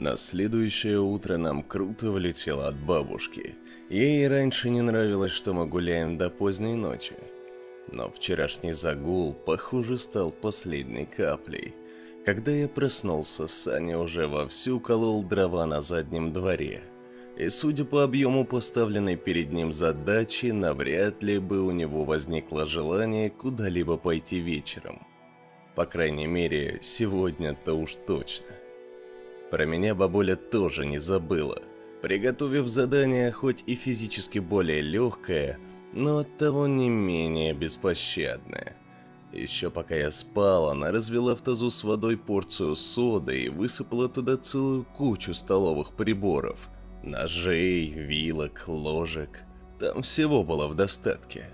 На следующее утро нам круто влетело от бабушки. Ей раньше не нравилось, что мы гуляем до поздней ночи. Но вчерашний загул, похоже, стал последней каплей. Когда я проснулся, Саня уже вовсю колол дрова на заднем дворе. И судя по объему поставленной перед ним задачи, навряд ли бы у него возникло желание куда-либо пойти вечером. По крайней мере, сегодня-то уж точно. Про меня бабуля тоже не забыла, приготовив задание хоть и физически более легкое, но оттого не менее беспощадное. Еще пока я спал, она развела в тазу с водой порцию соды и высыпала туда целую кучу столовых приборов. Ножей, вилок, ложек. Там всего было в достатке.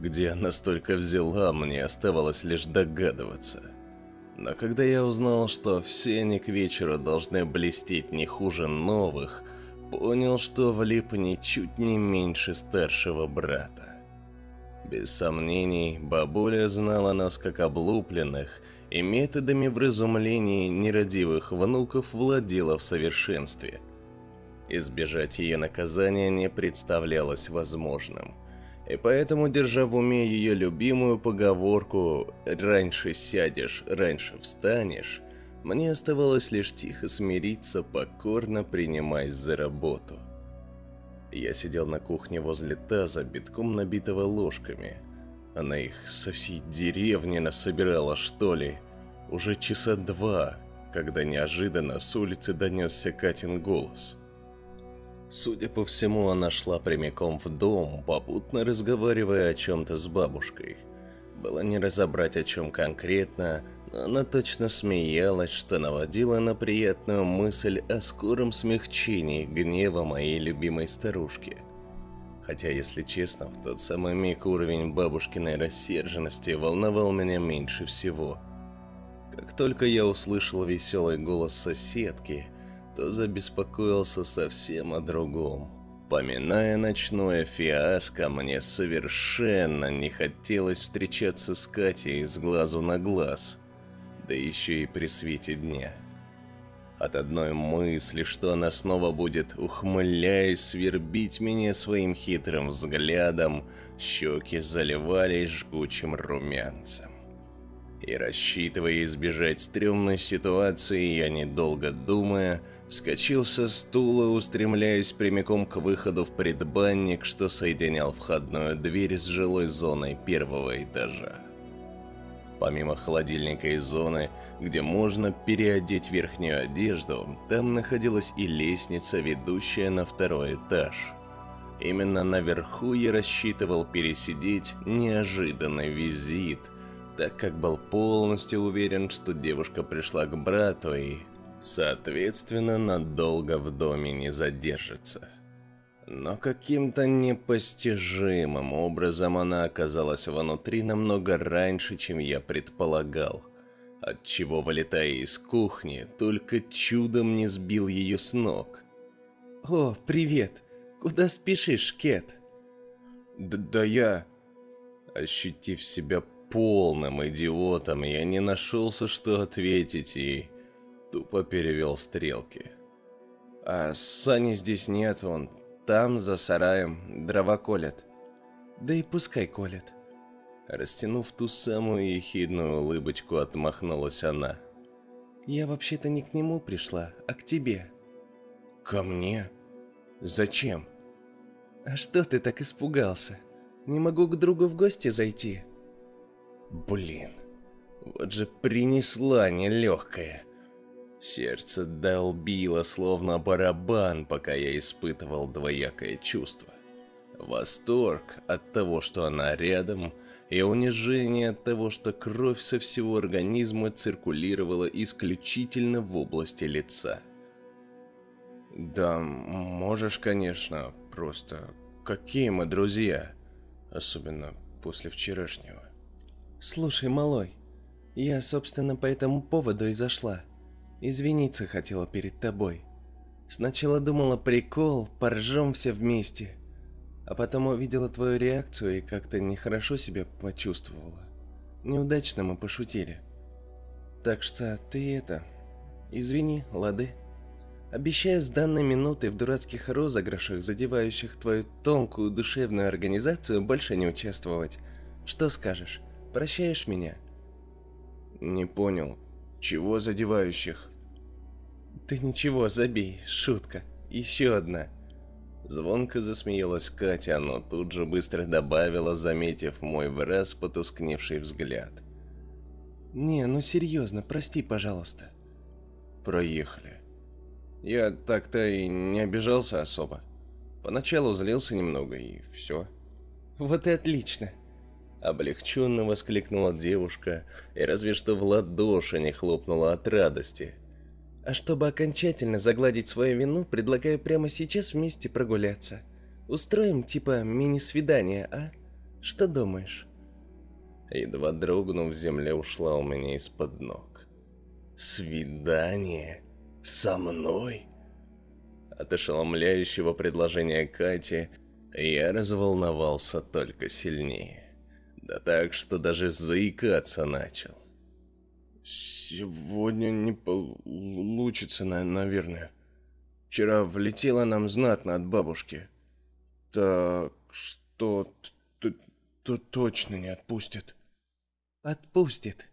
Где она столько взяла, мне оставалось лишь догадываться. Но когда я узнал, что все они к вечеру должны блестеть не хуже новых, понял, что влип ничуть не меньше старшего брата. Без сомнений, бабуля знала нас как облупленных, и методами вразумления нерадивых внуков владела в совершенстве. Избежать ее наказания не представлялось возможным – и поэтому, держа в уме ее любимую поговорку «раньше сядешь, раньше встанешь», мне оставалось лишь тихо смириться, покорно принимаясь за работу. Я сидел на кухне возле таза, битком набитого ложками. Она их со всей деревни насобирала, что ли. Уже часа два, когда неожиданно с улицы донесся Катин голос – Судя по всему, она шла прямиком в дом, попутно разговаривая о чем-то с бабушкой. Было не разобрать о чем конкретно, но она точно смеялась, что наводила на приятную мысль о скором смягчении гнева моей любимой старушки. Хотя, если честно, в тот самый миг уровень бабушкиной рассерженности волновал меня меньше всего. Как только я услышал веселый голос соседки – то забеспокоился совсем о другом. Поминая ночное фиаско, мне совершенно не хотелось встречаться с Катей с глазу на глаз, да еще и при свете дня. От одной мысли, что она снова будет, ухмыляясь, свербить меня своим хитрым взглядом, щеки заливались жгучим румянцем. И рассчитывая избежать стрёмной ситуации, я, недолго думая, вскочил со стула, устремляясь прямиком к выходу в предбанник, что соединял входную дверь с жилой зоной первого этажа. Помимо холодильника и зоны, где можно переодеть верхнюю одежду, там находилась и лестница, ведущая на второй этаж. Именно наверху я рассчитывал пересидеть неожиданный визит, так как был полностью уверен, что девушка пришла к брату и Соответственно, надолго в доме не задержится. Но каким-то непостижимым образом она оказалась внутри намного раньше, чем я предполагал. Отчего, вылетая из кухни, только чудом не сбил ее с ног. «О, привет! Куда спешишь, Кет?» «Да, да я...» Ощутив себя полным идиотом, я не нашелся, что ответить ей Тупо перевел стрелки. А Сани здесь нет, он там, за сараем, дрова колет. Да и пускай колет. Растянув ту самую ехидную улыбочку, отмахнулась она. Я вообще-то не к нему пришла, а к тебе. Ко мне? Зачем? А что ты так испугался? Не могу к другу в гости зайти. Блин, вот же принесла нелегкая. Сердце долбило словно барабан, пока я испытывал двоякое чувство. Восторг от того, что она рядом, и унижение от того, что кровь со всего организма циркулировала исключительно в области лица. «Да, можешь, конечно, просто... Какие мы друзья?» Особенно после вчерашнего. «Слушай, малой, я, собственно, по этому поводу и зашла. Извиниться хотела перед тобой. Сначала думала прикол, поржем все вместе. А потом увидела твою реакцию и как-то нехорошо себя почувствовала. Неудачно мы пошутили. Так что ты это... Извини, лады. Обещаю с данной минуты в дурацких розыгрышах, задевающих твою тонкую душевную организацию, больше не участвовать. Что скажешь? Прощаешь меня?» «Не понял. Чего задевающих?» «Ты ничего, забей. Шутка. Еще одна». Звонко засмеялась Катя, но тут же быстро добавила, заметив мой раз потускневший взгляд. «Не, ну серьезно, прости, пожалуйста». «Проехали». Я так-то и не обижался особо. Поначалу злился немного, и все. «Вот и отлично!» Облегченно воскликнула девушка, и разве что в ладоши не хлопнула от радости. «А чтобы окончательно загладить свою вину, предлагаю прямо сейчас вместе прогуляться. Устроим типа мини-свидание, а? Что думаешь?» Едва дрогнув, земля ушла у меня из-под ног. «Свидание?» Со мной? От ошеломляющего предложения Кати я разволновался только сильнее. Да так, что даже заикаться начал. Сегодня не получится, наверное. Вчера влетело нам знатно от бабушки. Так что то точно не отпустит. Отпустит,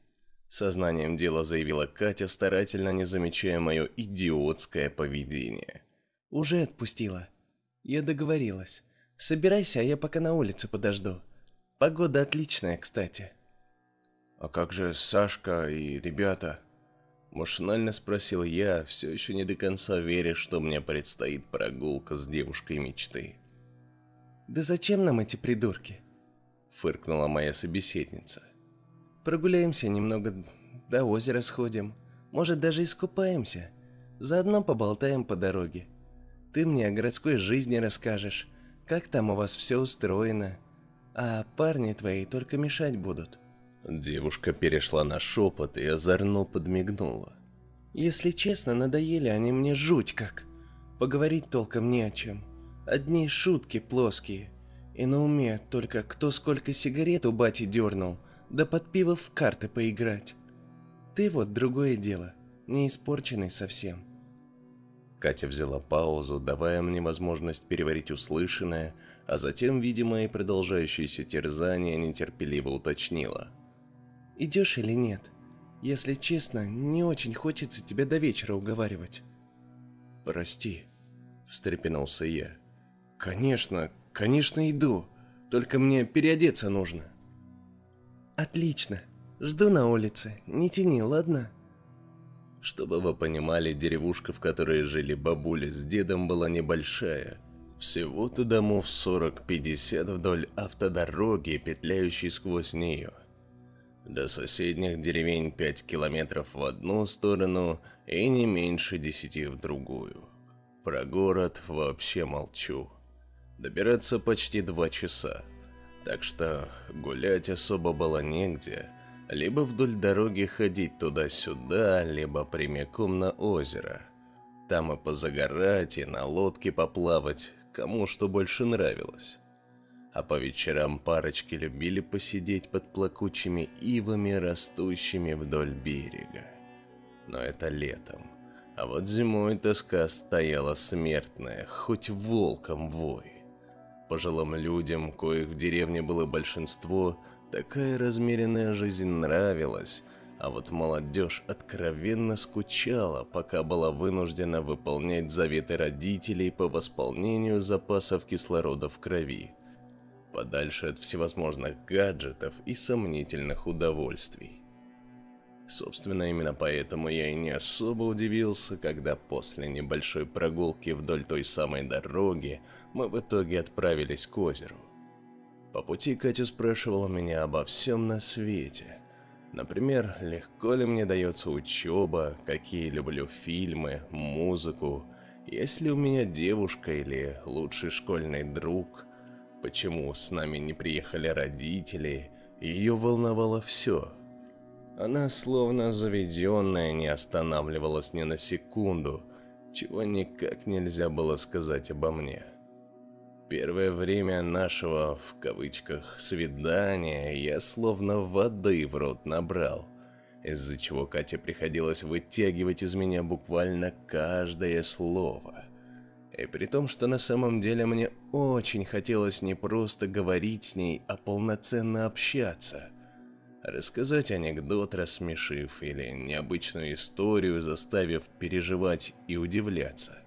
Сознанием дела заявила Катя, старательно не замечая мое идиотское поведение. «Уже отпустила. Я договорилась. Собирайся, а я пока на улице подожду. Погода отличная, кстати». «А как же Сашка и ребята?» Машинально спросил я, все еще не до конца веря, что мне предстоит прогулка с девушкой мечты. «Да зачем нам эти придурки?» Фыркнула моя собеседница. Прогуляемся немного, до озера сходим. Может, даже искупаемся. Заодно поболтаем по дороге. Ты мне о городской жизни расскажешь, как там у вас все устроено. А парни твои только мешать будут. Девушка перешла на шепот и озорно подмигнула. Если честно, надоели они мне жуть как. Поговорить толком не о чем. Одни шутки плоские. И на уме только кто сколько сигарет у бати дернул, да под пиво в карты поиграть. Ты вот другое дело, не испорченный совсем. Катя взяла паузу, давая мне возможность переварить услышанное, а затем, видимо, и продолжающееся терзание нетерпеливо уточнила. «Идешь или нет? Если честно, не очень хочется тебя до вечера уговаривать». «Прости», — встрепенулся я. «Конечно, конечно иду, только мне переодеться нужно». Отлично. Жду на улице. Не тяни, ладно? Чтобы вы понимали, деревушка, в которой жили бабуля с дедом, была небольшая. Всего-то домов 40-50 вдоль автодороги, петляющей сквозь нее. До соседних деревень 5 километров в одну сторону и не меньше 10 в другую. Про город вообще молчу. Добираться почти два часа так что гулять особо было негде. Либо вдоль дороги ходить туда-сюда, либо прямиком на озеро. Там и позагорать, и на лодке поплавать, кому что больше нравилось. А по вечерам парочки любили посидеть под плакучими ивами, растущими вдоль берега. Но это летом. А вот зимой тоска стояла смертная, хоть волком вой. Пожилым людям, коих в деревне было большинство, такая размеренная жизнь нравилась, а вот молодежь откровенно скучала, пока была вынуждена выполнять заветы родителей по восполнению запасов кислорода в крови, подальше от всевозможных гаджетов и сомнительных удовольствий. Собственно, именно поэтому я и не особо удивился, когда после небольшой прогулки вдоль той самой дороги мы в итоге отправились к озеру. По пути Катя спрашивала меня обо всем на свете. Например, легко ли мне дается учеба, какие люблю фильмы, музыку, есть ли у меня девушка или лучший школьный друг, почему с нами не приехали родители, ее волновало все – она, словно заведенная, не останавливалась ни на секунду, чего никак нельзя было сказать обо мне. Первое время нашего, в кавычках, свидания я словно воды в рот набрал. из-за чего Кате приходилось вытягивать из меня буквально каждое слово. И при том, что на самом деле мне очень хотелось не просто говорить с ней, а полноценно общаться. Рассказать анекдот, рассмешив, или необычную историю, заставив переживать и удивляться.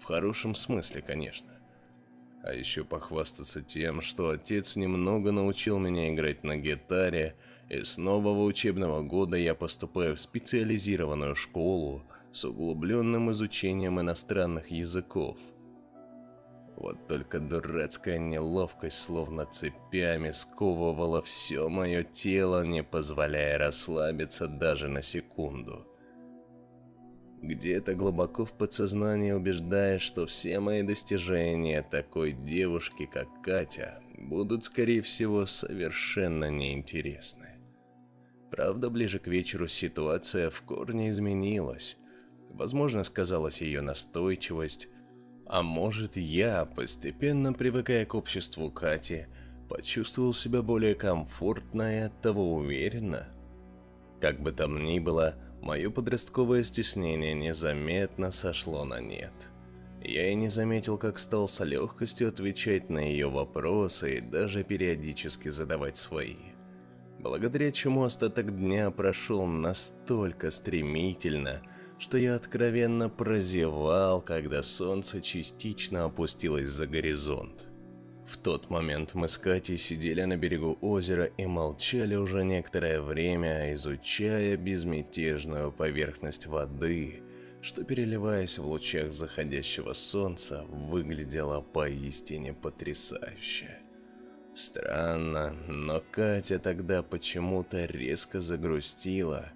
В хорошем смысле, конечно. А еще похвастаться тем, что отец немного научил меня играть на гитаре, и с нового учебного года я поступаю в специализированную школу с углубленным изучением иностранных языков. Вот только дурацкая неловкость словно цепями сковывала все мое тело, не позволяя расслабиться даже на секунду. Где-то глубоко в подсознании убеждая, что все мои достижения такой девушки, как Катя, будут, скорее всего, совершенно неинтересны. Правда, ближе к вечеру ситуация в корне изменилась. Возможно, сказалась ее настойчивость, а может, я, постепенно привыкая к обществу Кати, почувствовал себя более комфортно и оттого уверенно. Как бы там ни было, Мое подростковое стеснение незаметно сошло на нет. Я и не заметил, как стал с легкостью отвечать на ее вопросы и даже периодически задавать свои. Благодаря чему остаток дня прошел настолько стремительно, что я откровенно прозевал, когда солнце частично опустилось за горизонт. В тот момент мы с Катей сидели на берегу озера и молчали уже некоторое время, изучая безмятежную поверхность воды, что, переливаясь в лучах заходящего солнца, выглядело поистине потрясающе. Странно, но Катя тогда почему-то резко загрустила,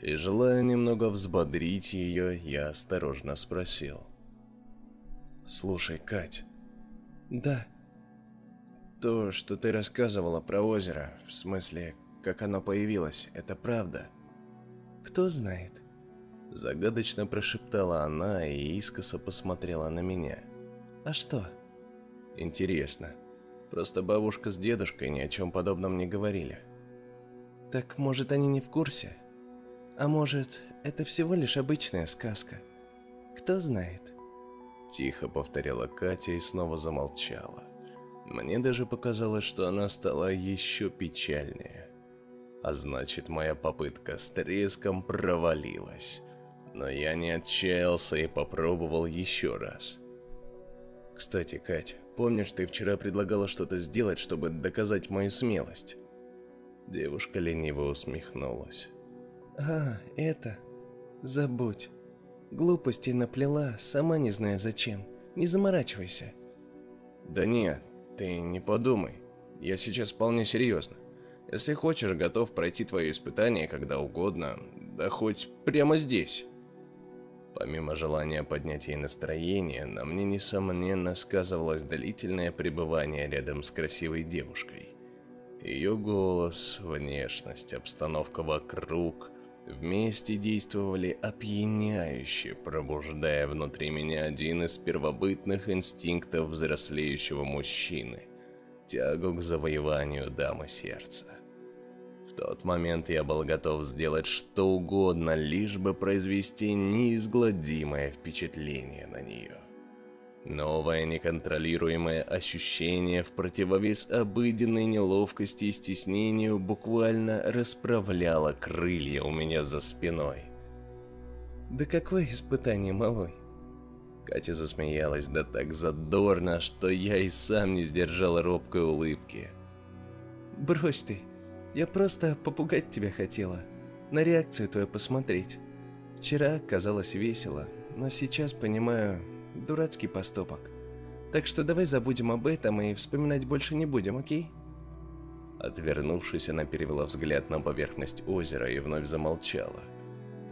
и, желая немного взбодрить ее, я осторожно спросил. «Слушай, Кать». «Да», то, что ты рассказывала про озеро, в смысле, как оно появилось, это правда? Кто знает? Загадочно прошептала она и искоса посмотрела на меня. А что? Интересно. Просто бабушка с дедушкой ни о чем подобном не говорили. Так может они не в курсе? А может, это всего лишь обычная сказка? Кто знает? Тихо повторила Катя и снова замолчала. Мне даже показалось, что она стала еще печальнее. А значит, моя попытка с треском провалилась. Но я не отчаялся и попробовал еще раз. Кстати, Катя, помнишь, ты вчера предлагала что-то сделать, чтобы доказать мою смелость? Девушка лениво усмехнулась. А, это... Забудь. Глупостей наплела, сама не зная зачем. Не заморачивайся. Да нет, ты не подумай. Я сейчас вполне серьезно. Если хочешь, готов пройти твои испытания когда угодно, да хоть прямо здесь. Помимо желания поднять ей настроение, на мне, несомненно, сказывалось длительное пребывание рядом с красивой девушкой. Ее голос, внешность, обстановка вокруг вместе действовали опьяняюще, пробуждая внутри меня один из первобытных инстинктов взрослеющего мужчины – тягу к завоеванию дамы сердца. В тот момент я был готов сделать что угодно, лишь бы произвести неизгладимое впечатление на нее. Новое неконтролируемое ощущение в противовес обыденной неловкости и стеснению буквально расправляло крылья у меня за спиной. «Да какое испытание, малой?» Катя засмеялась да так задорно, что я и сам не сдержал робкой улыбки. «Брось ты, я просто попугать тебя хотела, на реакцию твою посмотреть. Вчера казалось весело, но сейчас понимаю, Дурацкий поступок. Так что давай забудем об этом и вспоминать больше не будем, окей? Отвернувшись, она перевела взгляд на поверхность озера и вновь замолчала.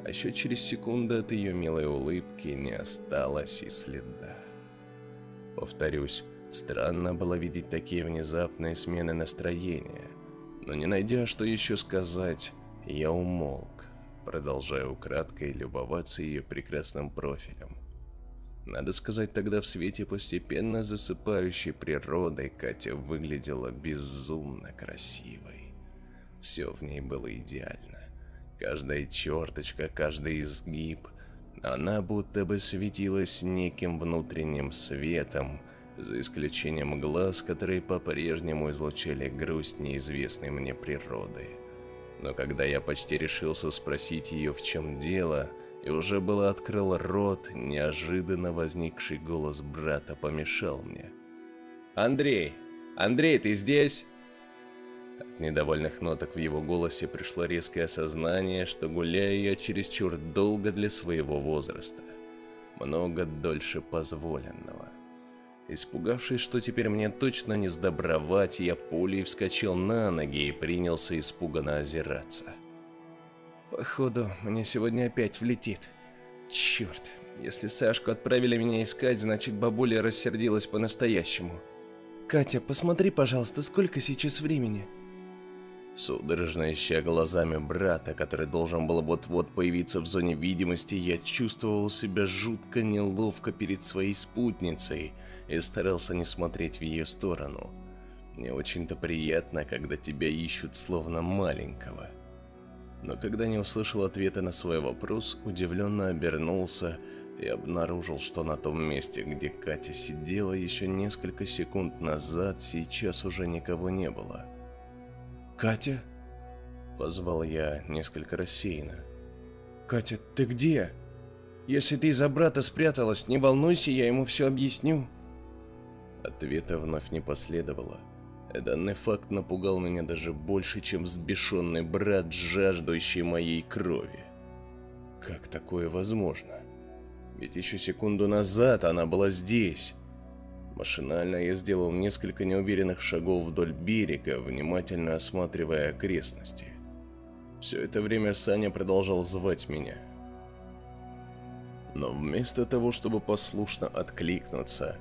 А еще через секунду от ее милой улыбки не осталось и следа. Повторюсь, странно было видеть такие внезапные смены настроения. Но не найдя, что еще сказать, я умолк, продолжая украдкой любоваться ее прекрасным профилем. Надо сказать, тогда в свете постепенно засыпающей природы Катя выглядела безумно красивой. Все в ней было идеально. Каждая черточка, каждый изгиб, она будто бы светилась неким внутренним светом, за исключением глаз, которые по-прежнему излучали грусть неизвестной мне природы. Но когда я почти решился спросить ее, в чем дело, и уже было открыл рот, неожиданно возникший голос брата помешал мне. «Андрей! Андрей, ты здесь?» От недовольных ноток в его голосе пришло резкое осознание, что гуляю я чересчур долго для своего возраста. Много дольше позволенного. Испугавшись, что теперь мне точно не сдобровать, я пулей вскочил на ноги и принялся испуганно озираться. Походу, мне сегодня опять влетит. Черт, если Сашку отправили меня искать, значит бабуля рассердилась по-настоящему. Катя, посмотри, пожалуйста, сколько сейчас времени? Судорожно ища глазами брата, который должен был вот-вот появиться в зоне видимости, я чувствовал себя жутко неловко перед своей спутницей и старался не смотреть в ее сторону. Не очень-то приятно, когда тебя ищут словно маленького. Но когда не услышал ответа на свой вопрос, удивленно обернулся и обнаружил, что на том месте, где Катя сидела еще несколько секунд назад, сейчас уже никого не было. «Катя?» Позвал я несколько рассеянно. «Катя, ты где? Если ты из-за брата спряталась, не волнуйся, я ему все объясню». Ответа вновь не последовало. Данный факт напугал меня даже больше, чем взбешенный брат, жаждущий моей крови. Как такое возможно? Ведь еще секунду назад она была здесь. Машинально я сделал несколько неуверенных шагов вдоль берега, внимательно осматривая окрестности. Все это время Саня продолжал звать меня. Но вместо того, чтобы послушно откликнуться,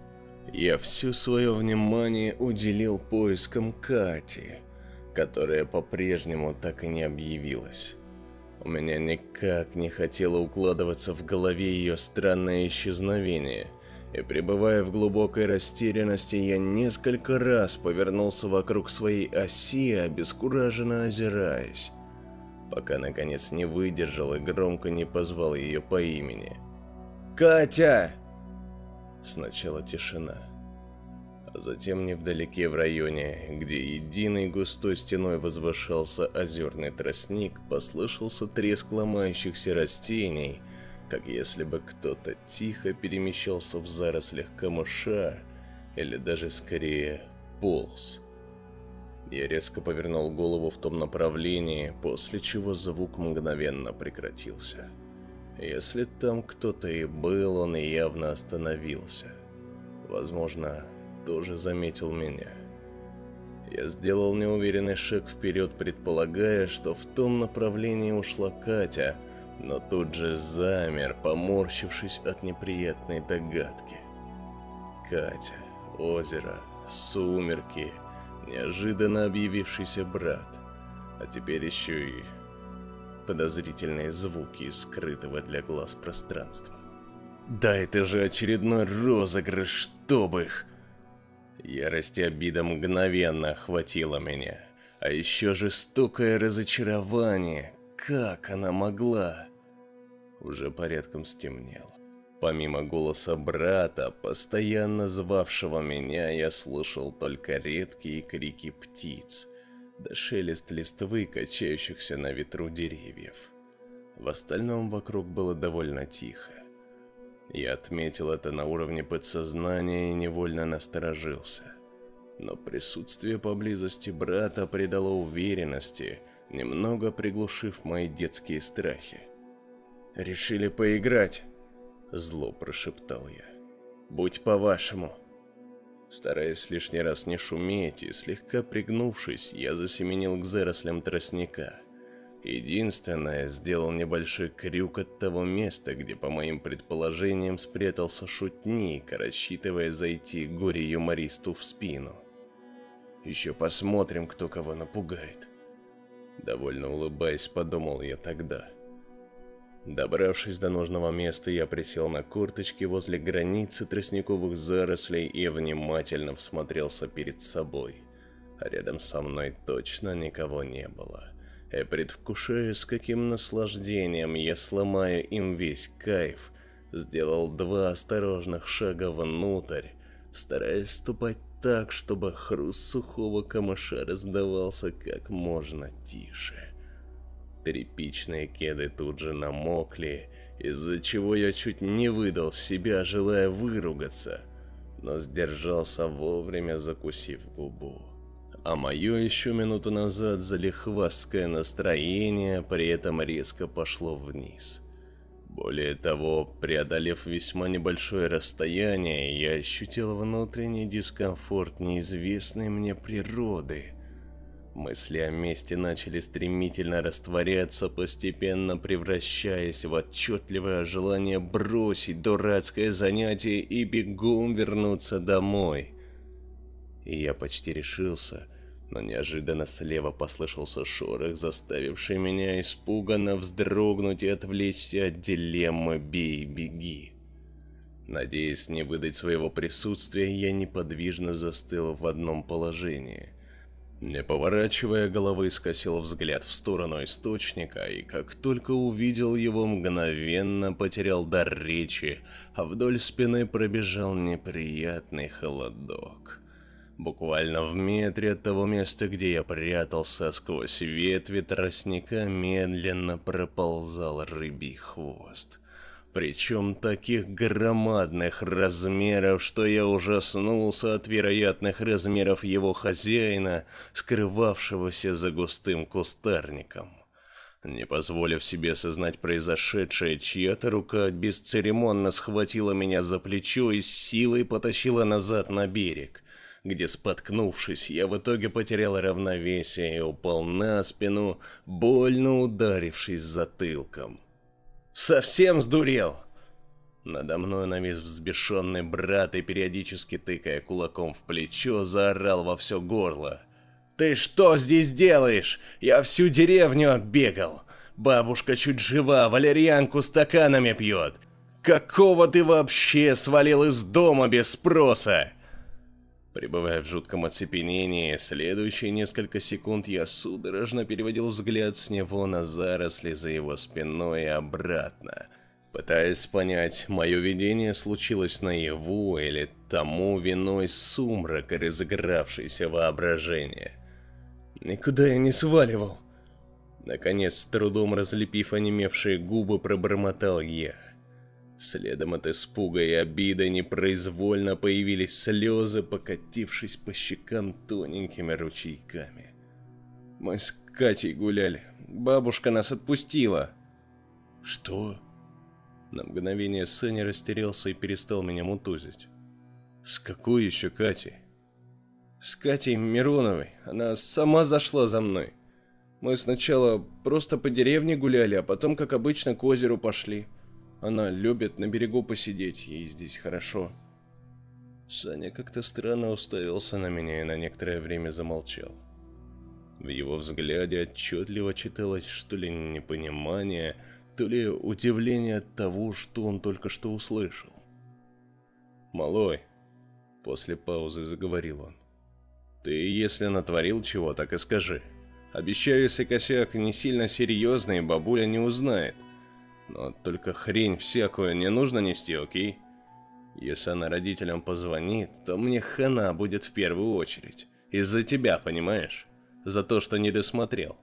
я все свое внимание уделил поискам Кати, которая по-прежнему так и не объявилась. У меня никак не хотело укладываться в голове ее странное исчезновение – и пребывая в глубокой растерянности, я несколько раз повернулся вокруг своей оси, обескураженно озираясь, пока наконец не выдержал и громко не позвал ее по имени. «Катя!» Сначала тишина, а затем невдалеке в районе, где единой густой стеной возвышался озерный тростник, послышался треск ломающихся растений – как если бы кто-то тихо перемещался в зарослях камыша, или даже скорее полз. Я резко повернул голову в том направлении, после чего звук мгновенно прекратился. Если там кто-то и был, он явно остановился. Возможно, тоже заметил меня. Я сделал неуверенный шаг вперед, предполагая, что в том направлении ушла Катя – но тут же замер, поморщившись от неприятной догадки. Катя, озеро, сумерки, неожиданно объявившийся брат, а теперь еще и подозрительные звуки из скрытого для глаз пространства. Да это же очередной розыгрыш, чтоб их! Ярость и обида мгновенно охватила меня, а еще жестокое разочарование, как она могла? Уже порядком стемнело. Помимо голоса брата, постоянно звавшего меня, я слышал только редкие крики птиц, да шелест листвы, качающихся на ветру деревьев. В остальном вокруг было довольно тихо. Я отметил это на уровне подсознания и невольно насторожился. Но присутствие поблизости брата придало уверенности – немного приглушив мои детские страхи. «Решили поиграть?» – зло прошептал я. «Будь по-вашему». Стараясь лишний раз не шуметь и слегка пригнувшись, я засеменил к зарослям тростника. Единственное, сделал небольшой крюк от того места, где, по моим предположениям, спрятался шутник, рассчитывая зайти горе-юмористу в спину. Еще посмотрим, кто кого напугает. Довольно улыбаясь, подумал я тогда. Добравшись до нужного места, я присел на корточки возле границы тростниковых зарослей и внимательно всмотрелся перед собой. А рядом со мной точно никого не было. и предвкушая, с каким наслаждением я сломаю им весь кайф, сделал два осторожных шага внутрь, стараясь ступать так, чтобы хруст сухого камыша раздавался как можно тише. Тряпичные кеды тут же намокли, из-за чего я чуть не выдал себя, желая выругаться, но сдержался вовремя, закусив губу. А мое еще минуту назад залихвастское настроение при этом резко пошло вниз. Более того, преодолев весьма небольшое расстояние, я ощутил внутренний дискомфорт неизвестной мне природы – Мысли о месте начали стремительно растворяться, постепенно превращаясь в отчетливое желание бросить дурацкое занятие и бегом вернуться домой. И я почти решился, но неожиданно слева послышался шорох, заставивший меня испуганно вздрогнуть и отвлечься от дилеммы «бей, беги». Надеясь не выдать своего присутствия, я неподвижно застыл в одном положении. Не поворачивая головы, скосил взгляд в сторону источника, и как только увидел его, мгновенно потерял дар речи, а вдоль спины пробежал неприятный холодок. Буквально в метре от того места, где я прятался, сквозь ветви тростника медленно проползал рыбий хвост причем таких громадных размеров, что я ужаснулся от вероятных размеров его хозяина, скрывавшегося за густым кустарником. Не позволив себе осознать произошедшее, чья-то рука бесцеремонно схватила меня за плечо и с силой потащила назад на берег, где, споткнувшись, я в итоге потерял равновесие и упал на спину, больно ударившись затылком. Совсем сдурел!» Надо мной навис взбешенный брат и, периодически тыкая кулаком в плечо, заорал во все горло. «Ты что здесь делаешь? Я всю деревню оббегал. Бабушка чуть жива, валерьянку стаканами пьет. Какого ты вообще свалил из дома без спроса?» Пребывая в жутком оцепенении, следующие несколько секунд я судорожно переводил взгляд с него на заросли за его спиной и обратно, пытаясь понять, мое видение случилось наяву или тому виной сумрак и разыгравшееся воображение. «Никуда я не сваливал!» Наконец, с трудом разлепив онемевшие губы, пробормотал я. Следом от испуга и обиды непроизвольно появились слезы, покатившись по щекам тоненькими ручейками. Мы с Катей гуляли. Бабушка нас отпустила. Что? На мгновение Сеня растерялся и перестал меня мутузить. С какой еще Катей? С Катей Мироновой. Она сама зашла за мной. Мы сначала просто по деревне гуляли, а потом, как обычно, к озеру пошли. Она любит на берегу посидеть, ей здесь хорошо. Саня как-то странно уставился на меня и на некоторое время замолчал. В его взгляде отчетливо читалось что ли непонимание, то ли удивление от того, что он только что услышал. «Малой», — после паузы заговорил он, — «ты если натворил чего, так и скажи. Обещаю, если косяк не сильно серьезный, бабуля не узнает. Но только хрень всякую не нужно нести, окей? Если она родителям позвонит, то мне хана будет в первую очередь. Из-за тебя, понимаешь? За то, что не досмотрел.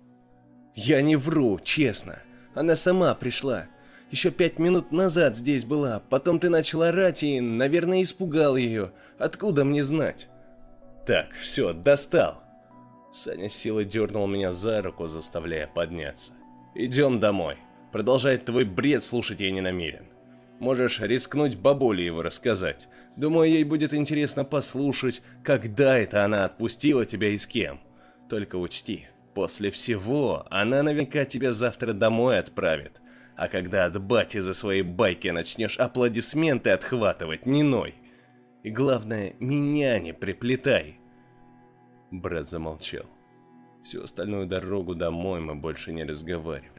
Я не вру, честно. Она сама пришла. Еще пять минут назад здесь была. Потом ты начал орать и, наверное, испугал ее. Откуда мне знать? Так, все, достал. Саня силой дернул меня за руку, заставляя подняться. Идем домой. Продолжать твой бред слушать я не намерен. Можешь рискнуть бабуле его рассказать. Думаю, ей будет интересно послушать, когда это она отпустила тебя и с кем. Только учти, после всего она наверняка тебя завтра домой отправит. А когда от бати за свои байки начнешь аплодисменты отхватывать, не ной. И главное, меня не приплетай. Брат замолчал. Всю остальную дорогу домой мы больше не разговаривали.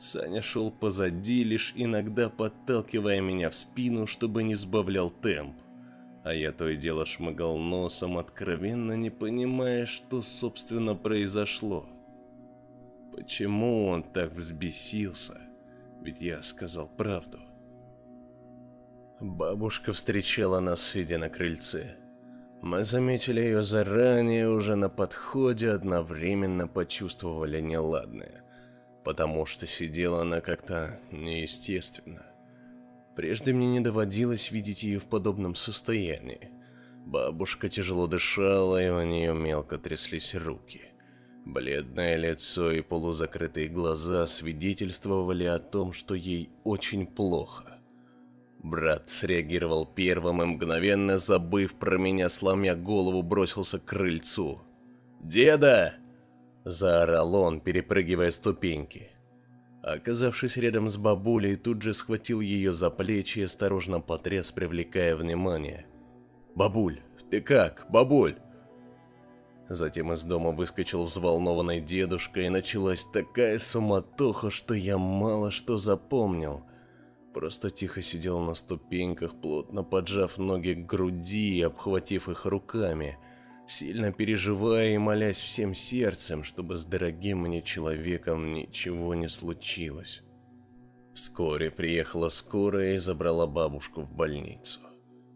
Саня шел позади, лишь иногда подталкивая меня в спину, чтобы не сбавлял темп. А я то и дело шмыгал носом, откровенно не понимая, что собственно произошло. Почему он так взбесился? Ведь я сказал правду. Бабушка встречала нас, сидя на крыльце. Мы заметили ее заранее, уже на подходе, одновременно почувствовали неладное, потому что сидела она как-то неестественно. Прежде мне не доводилось видеть ее в подобном состоянии. Бабушка тяжело дышала, и у нее мелко тряслись руки. Бледное лицо и полузакрытые глаза свидетельствовали о том, что ей очень плохо. Брат среагировал первым и мгновенно, забыв про меня, сломя голову, бросился к крыльцу. «Деда!» – заорал он, перепрыгивая ступеньки. Оказавшись рядом с бабулей, тут же схватил ее за плечи и осторожно потряс, привлекая внимание. «Бабуль, ты как, бабуль?» Затем из дома выскочил взволнованный дедушка, и началась такая суматоха, что я мало что запомнил. Просто тихо сидел на ступеньках, плотно поджав ноги к груди и обхватив их руками, сильно переживая и молясь всем сердцем, чтобы с дорогим мне человеком ничего не случилось. Вскоре приехала скорая и забрала бабушку в больницу.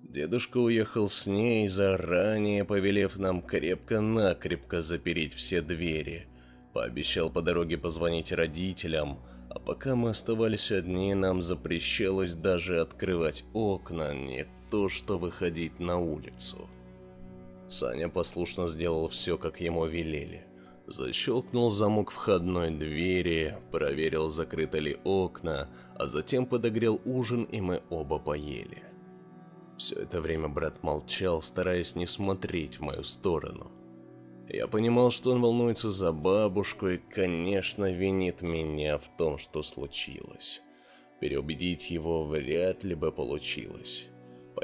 Дедушка уехал с ней, заранее повелев нам крепко-накрепко запереть все двери. Пообещал по дороге позвонить родителям, а пока мы оставались одни, нам запрещалось даже открывать окна, не то что выходить на улицу. Саня послушно сделал все, как ему велели. Защелкнул замок входной двери, проверил, закрыты ли окна, а затем подогрел ужин, и мы оба поели. Все это время брат молчал, стараясь не смотреть в мою сторону. Я понимал, что он волнуется за бабушку и, конечно, винит меня в том, что случилось. Переубедить его вряд ли бы получилось.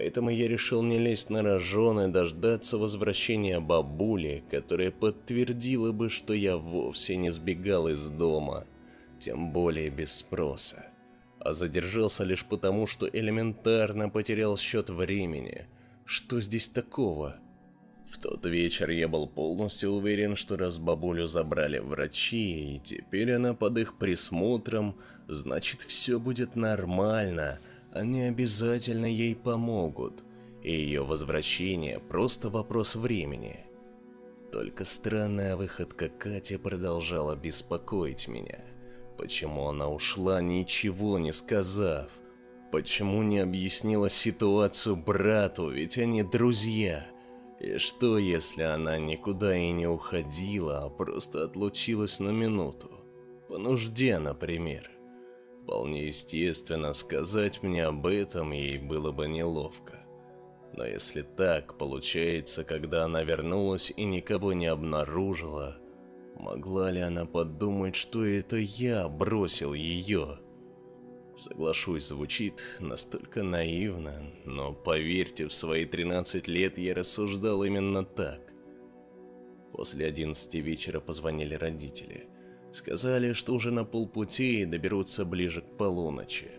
Поэтому я решил не лезть на рожон и дождаться возвращения бабули, которая подтвердила бы, что я вовсе не сбегал из дома, тем более без спроса а задержался лишь потому, что элементарно потерял счет времени. Что здесь такого? В тот вечер я был полностью уверен, что раз бабулю забрали врачи, и теперь она под их присмотром, значит все будет нормально, они обязательно ей помогут, и ее возвращение просто вопрос времени. Только странная выходка Кати продолжала беспокоить меня. Почему она ушла, ничего не сказав? Почему не объяснила ситуацию брату, ведь они друзья? И что, если она никуда и не уходила, а просто отлучилась на минуту? По нужде, например. Вполне естественно, сказать мне об этом ей было бы неловко. Но если так получается, когда она вернулась и никого не обнаружила, Могла ли она подумать, что это я бросил ее? Соглашусь, звучит настолько наивно, но поверьте, в свои 13 лет я рассуждал именно так. После 11 вечера позвонили родители. Сказали, что уже на полпути и доберутся ближе к полуночи.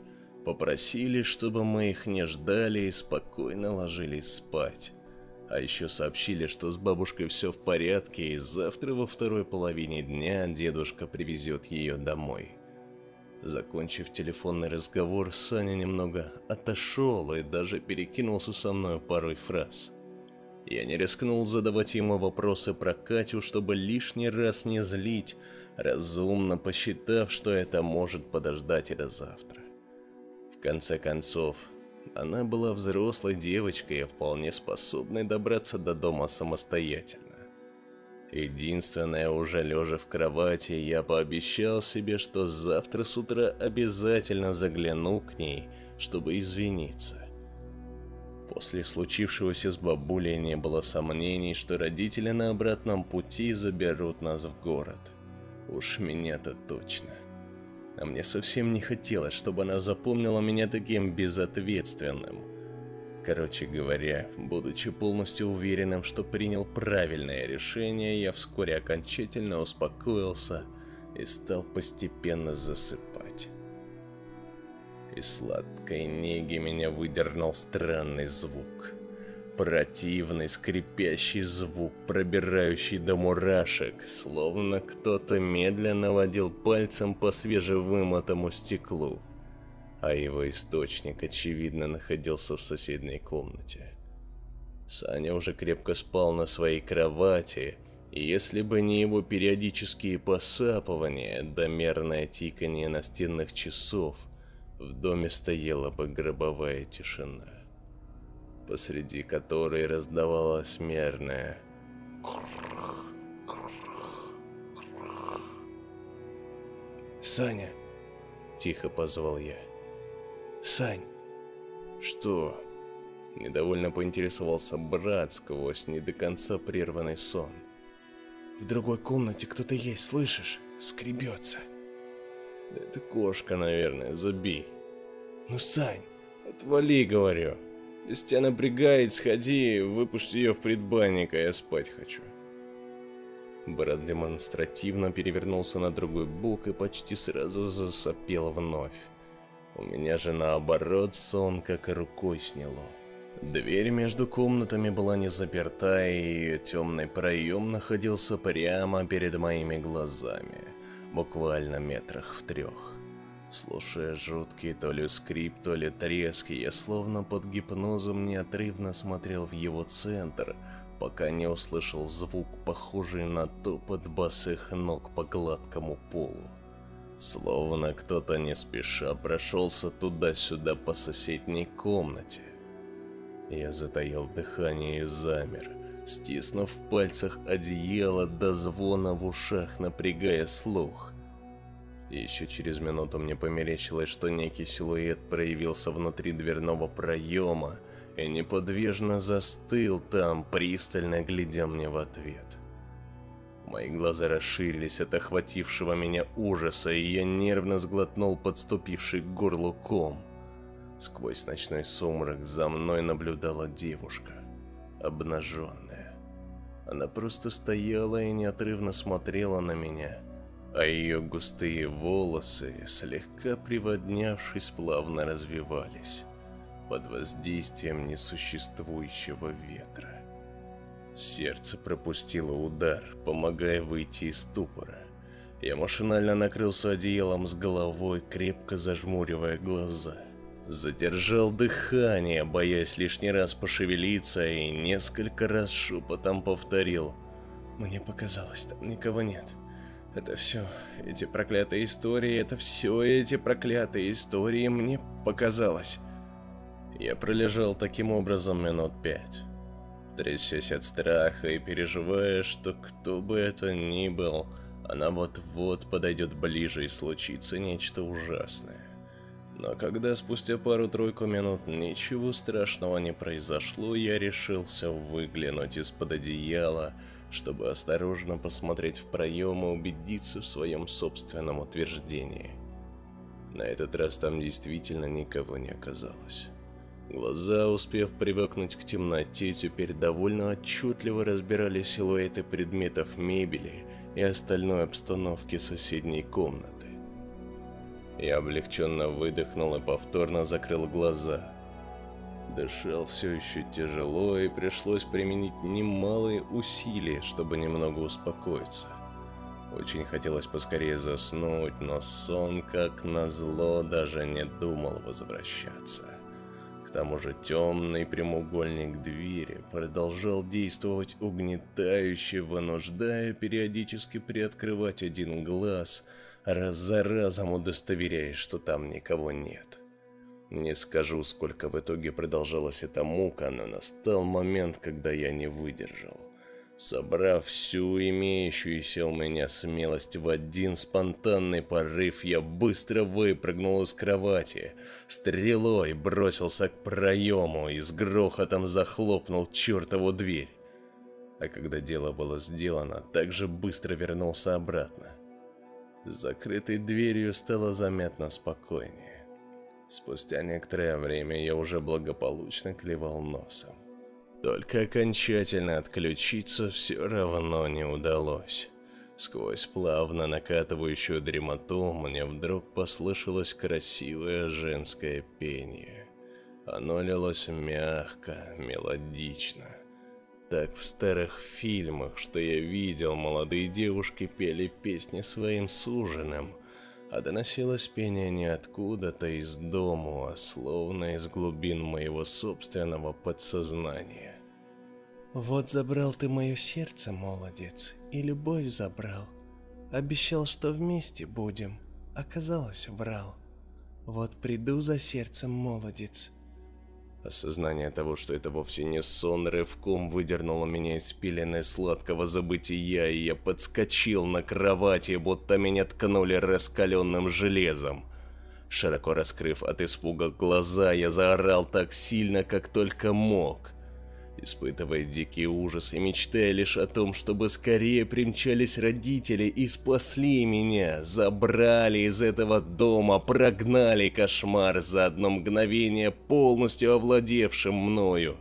Попросили, чтобы мы их не ждали и спокойно ложились спать. А еще сообщили, что с бабушкой все в порядке, и завтра во второй половине дня дедушка привезет ее домой. Закончив телефонный разговор, Саня немного отошел и даже перекинулся со мной парой фраз. Я не рискнул задавать ему вопросы про Катю, чтобы лишний раз не злить, разумно посчитав, что это может подождать и до завтра. В конце концов, она была взрослой девочкой и вполне способной добраться до дома самостоятельно. Единственное, уже лежа в кровати, я пообещал себе, что завтра с утра обязательно загляну к ней, чтобы извиниться. После случившегося с бабулей не было сомнений, что родители на обратном пути заберут нас в город. Уж меня-то точно а мне совсем не хотелось, чтобы она запомнила меня таким безответственным. Короче говоря, будучи полностью уверенным, что принял правильное решение, я вскоре окончательно успокоился и стал постепенно засыпать. Из сладкой неги меня выдернул странный звук. Противный скрипящий звук, пробирающий до мурашек, словно кто-то медленно водил пальцем по свежевымытому стеклу, а его источник, очевидно, находился в соседней комнате. Саня уже крепко спал на своей кровати, и если бы не его периодические посапывания, домерное тиканье настенных часов, в доме стояла бы гробовая тишина посреди которой раздавалось мерное «Саня!» – тихо позвал я. «Сань!» «Что?» – недовольно поинтересовался брат сквозь не до конца прерванный сон. «В другой комнате кто-то есть, слышишь? Скребется!» «Это кошка, наверное, забей!» «Ну, Сань!» «Отвали, говорю!» Если тебя напрягает, сходи, выпусти ее в предбанник, а я спать хочу. Брат демонстративно перевернулся на другой бок и почти сразу засопел вновь. У меня же наоборот сон как рукой сняло. Дверь между комнатами была не заперта, и темный проем находился прямо перед моими глазами, буквально метрах в трех. Слушая жуткий то ли скрип, то ли треск, я словно под гипнозом неотрывно смотрел в его центр, пока не услышал звук, похожий на топот босых ног по гладкому полу. Словно кто-то не спеша прошелся туда-сюда по соседней комнате. Я затаил дыхание и замер, стиснув в пальцах одеяло до звона в ушах, напрягая слух. Еще через минуту мне померещилось, что некий силуэт проявился внутри дверного проема и неподвижно застыл там, пристально глядя мне в ответ. Мои глаза расширились от охватившего меня ужаса, и я нервно сглотнул подступивший к горлу ком. Сквозь ночной сумрак за мной наблюдала девушка, обнаженная. Она просто стояла и неотрывно смотрела на меня – а ее густые волосы, слегка приводнявшись, плавно развивались под воздействием несуществующего ветра. Сердце пропустило удар, помогая выйти из ступора. Я машинально накрылся одеялом с головой, крепко зажмуривая глаза. Задержал дыхание, боясь лишний раз пошевелиться, и несколько раз шепотом повторил. «Мне показалось, там никого нет». Это все, эти проклятые истории, это все эти проклятые истории мне показалось. Я пролежал таким образом минут пять, трясясь от страха и переживая, что кто бы это ни был, она вот-вот подойдет ближе и случится нечто ужасное. Но когда спустя пару-тройку минут ничего страшного не произошло, я решился выглянуть из-под одеяла чтобы осторожно посмотреть в проем и убедиться в своем собственном утверждении. На этот раз там действительно никого не оказалось. Глаза, успев привыкнуть к темноте, теперь довольно отчетливо разбирали силуэты предметов мебели и остальной обстановки соседней комнаты. Я облегченно выдохнул и повторно закрыл глаза – Дышал все еще тяжело, и пришлось применить немалые усилия, чтобы немного успокоиться. Очень хотелось поскорее заснуть, но сон, как назло, даже не думал возвращаться. К тому же темный прямоугольник двери продолжал действовать угнетающе, вынуждая периодически приоткрывать один глаз, раз за разом удостоверяясь, что там никого нет. Не скажу, сколько в итоге продолжалась эта мука, но настал момент, когда я не выдержал. Собрав всю имеющуюся у меня смелость в один спонтанный порыв, я быстро выпрыгнул из кровати, стрелой бросился к проему и с грохотом захлопнул чертову дверь. А когда дело было сделано, также быстро вернулся обратно. С закрытой дверью стало заметно спокойнее. Спустя некоторое время я уже благополучно клевал носом. Только окончательно отключиться все равно не удалось. Сквозь плавно накатывающую дремоту мне вдруг послышалось красивое женское пение. Оно лилось мягко, мелодично. Так в старых фильмах, что я видел, молодые девушки пели песни своим суженым, а доносилось пение не откуда-то из дому, а словно из глубин моего собственного подсознания. «Вот забрал ты мое сердце, молодец, и любовь забрал. Обещал, что вместе будем, оказалось, врал. Вот приду за сердцем, молодец, Осознание того, что это вовсе не сон, рывком выдернуло меня из пелены сладкого забытия, и я подскочил на кровати, будто меня ткнули раскаленным железом. Широко раскрыв от испуга глаза, я заорал так сильно, как только мог испытывая дикий ужас и мечтая лишь о том, чтобы скорее примчались родители и спасли меня, забрали из этого дома, прогнали кошмар за одно мгновение, полностью овладевшим мною.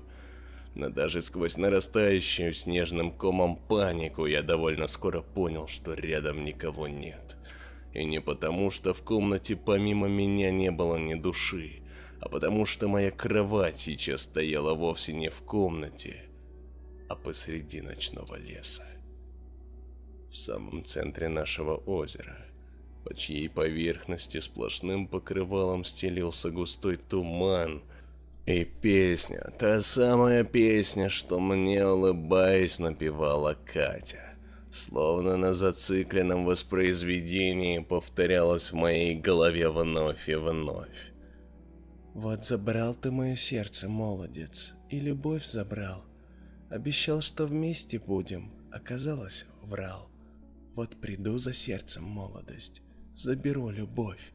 Но даже сквозь нарастающую снежным комом панику я довольно скоро понял, что рядом никого нет. И не потому, что в комнате помимо меня не было ни души, а потому что моя кровать сейчас стояла вовсе не в комнате, а посреди ночного леса. В самом центре нашего озера, по чьей поверхности сплошным покрывалом стелился густой туман, и песня, та самая песня, что мне, улыбаясь, напевала Катя, словно на зацикленном воспроизведении повторялась в моей голове вновь и вновь. Вот забрал ты мое сердце, молодец, и любовь забрал. Обещал, что вместе будем, оказалось, врал. Вот приду за сердцем, молодость, заберу любовь.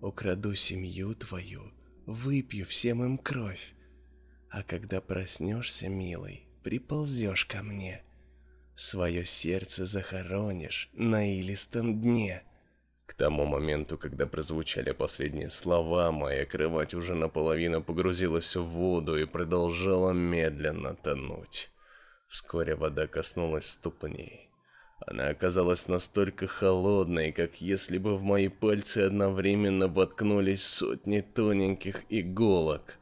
Украду семью твою, выпью всем им кровь. А когда проснешься, милый, приползешь ко мне. Свое сердце захоронишь на илистом дне. К тому моменту, когда прозвучали последние слова, моя кровать уже наполовину погрузилась в воду и продолжала медленно тонуть. Вскоре вода коснулась ступней. Она оказалась настолько холодной, как если бы в мои пальцы одновременно воткнулись сотни тоненьких иголок.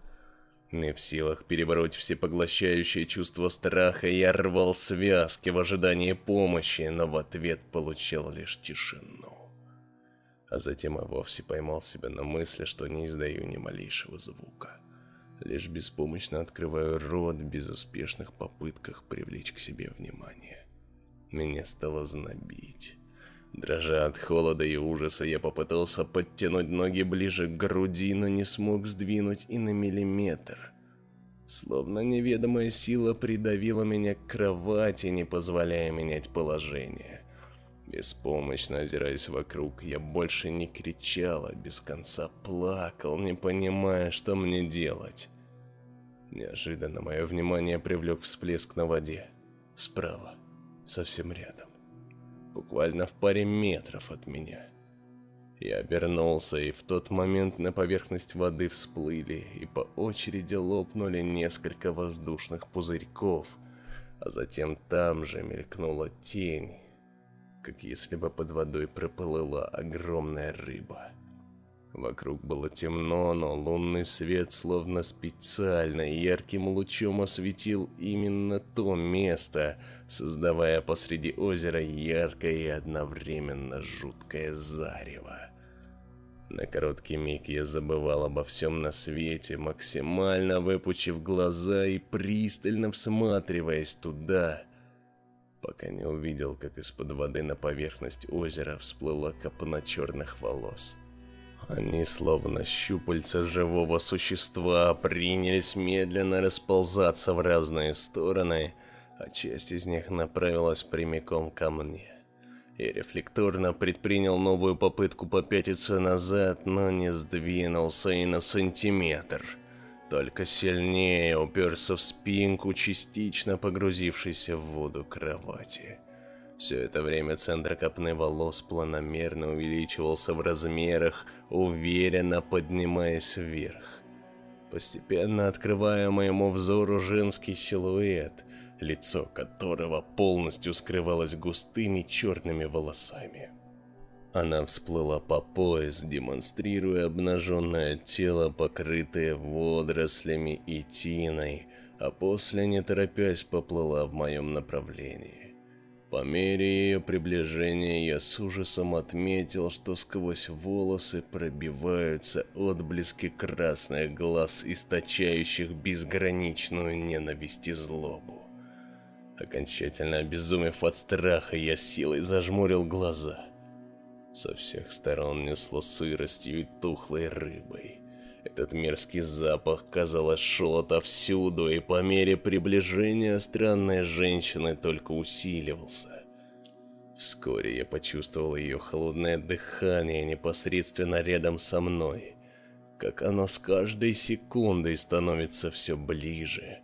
Не в силах перебороть всепоглощающее чувство страха, я рвал связки в ожидании помощи, но в ответ получил лишь тишину а затем и вовсе поймал себя на мысли, что не издаю ни малейшего звука. Лишь беспомощно открываю рот в безуспешных попытках привлечь к себе внимание. Меня стало знобить. Дрожа от холода и ужаса, я попытался подтянуть ноги ближе к груди, но не смог сдвинуть и на миллиметр. Словно неведомая сила придавила меня к кровати, не позволяя менять положение. Беспомощно озираясь вокруг, я больше не кричал, а без конца плакал, не понимая, что мне делать. Неожиданно мое внимание привлек всплеск на воде. Справа, совсем рядом. Буквально в паре метров от меня. Я обернулся, и в тот момент на поверхность воды всплыли и по очереди лопнули несколько воздушных пузырьков, а затем там же мелькнула тень, как если бы под водой проплыла огромная рыба. Вокруг было темно, но лунный свет словно специально ярким лучом осветил именно то место, создавая посреди озера яркое и одновременно жуткое зарево. На короткий миг я забывал обо всем на свете, максимально выпучив глаза и пристально всматриваясь туда, пока не увидел, как из-под воды на поверхность озера всплыла копна черных волос. Они, словно щупальца живого существа, принялись медленно расползаться в разные стороны, а часть из них направилась прямиком ко мне. И рефлекторно предпринял новую попытку попятиться назад, но не сдвинулся и на сантиметр – только сильнее уперся в спинку, частично погрузившейся в воду кровати. Все это время центр копны волос планомерно увеличивался в размерах, уверенно поднимаясь вверх. Постепенно открывая моему взору женский силуэт, лицо которого полностью скрывалось густыми черными волосами. Она всплыла по пояс, демонстрируя обнаженное тело, покрытое водорослями и тиной, а после, не торопясь, поплыла в моем направлении. По мере ее приближения я с ужасом отметил, что сквозь волосы пробиваются отблески красных глаз, источающих безграничную ненависть и злобу. Окончательно обезумев от страха, я силой зажмурил глаза. Со всех сторон несло сыростью и тухлой рыбой. Этот мерзкий запах, казалось, шел отовсюду, и по мере приближения странной женщины только усиливался. Вскоре я почувствовал ее холодное дыхание непосредственно рядом со мной, как оно с каждой секундой становится все ближе,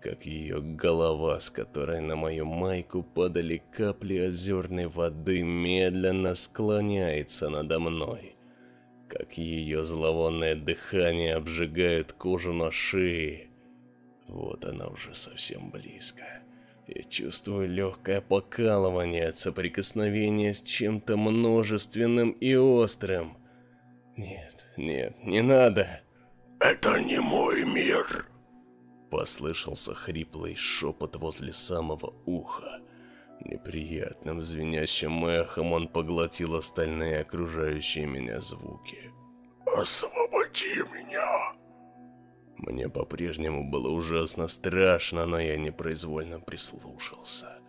как ее голова, с которой на мою майку падали капли озерной воды, медленно склоняется надо мной, как ее зловонное дыхание обжигает кожу на шее. Вот она уже совсем близко. Я чувствую легкое покалывание от соприкосновения с чем-то множественным и острым. Нет, нет, не надо. Это не мой мир. Послышался хриплый шепот возле самого уха. Неприятным звенящим эхом он поглотил остальные окружающие меня звуки. «Освободи меня!» Мне по-прежнему было ужасно страшно, но я непроизвольно прислушался.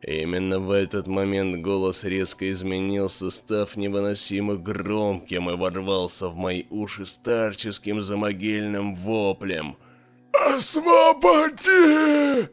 именно в этот момент голос резко изменился, став невыносимо громким и ворвался в мои уши старческим замогильным воплем – «Освободи!»